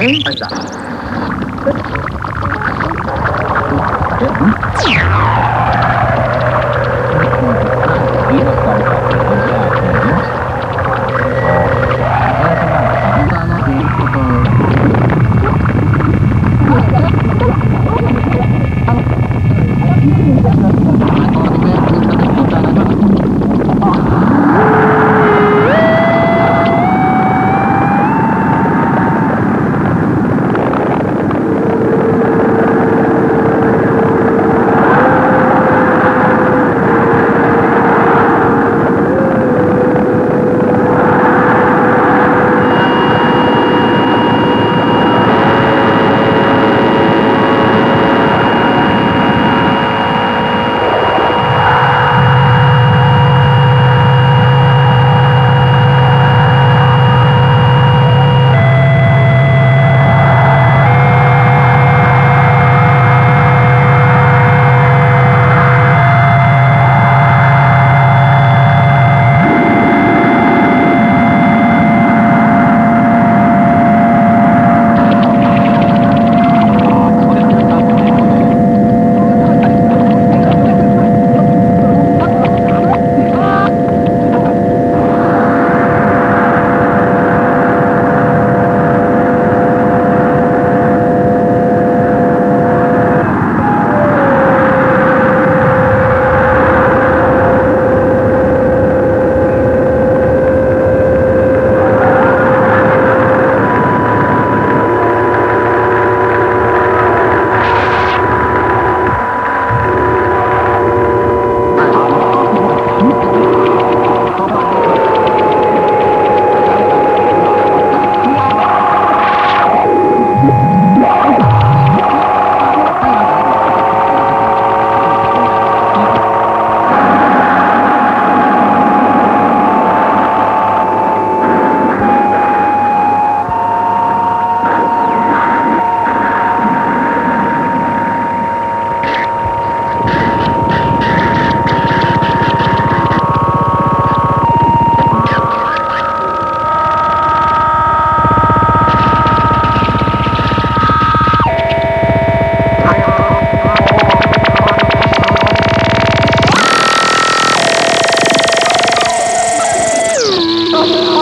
嗯，儿子。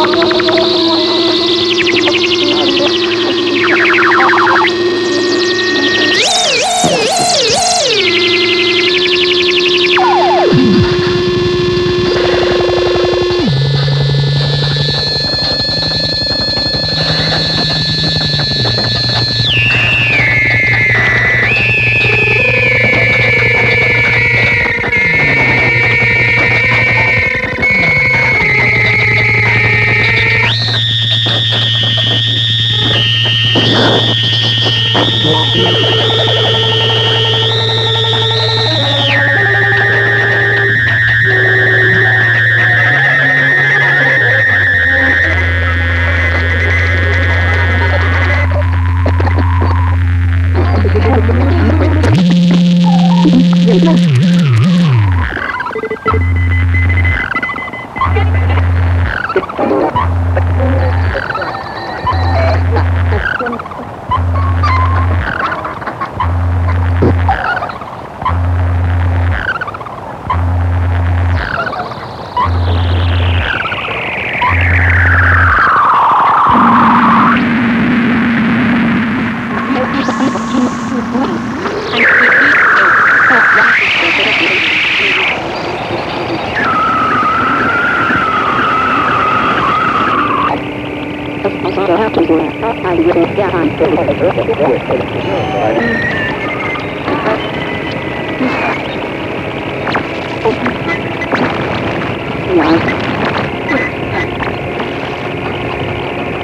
Oh, my God. Seguito agli occhi avanti.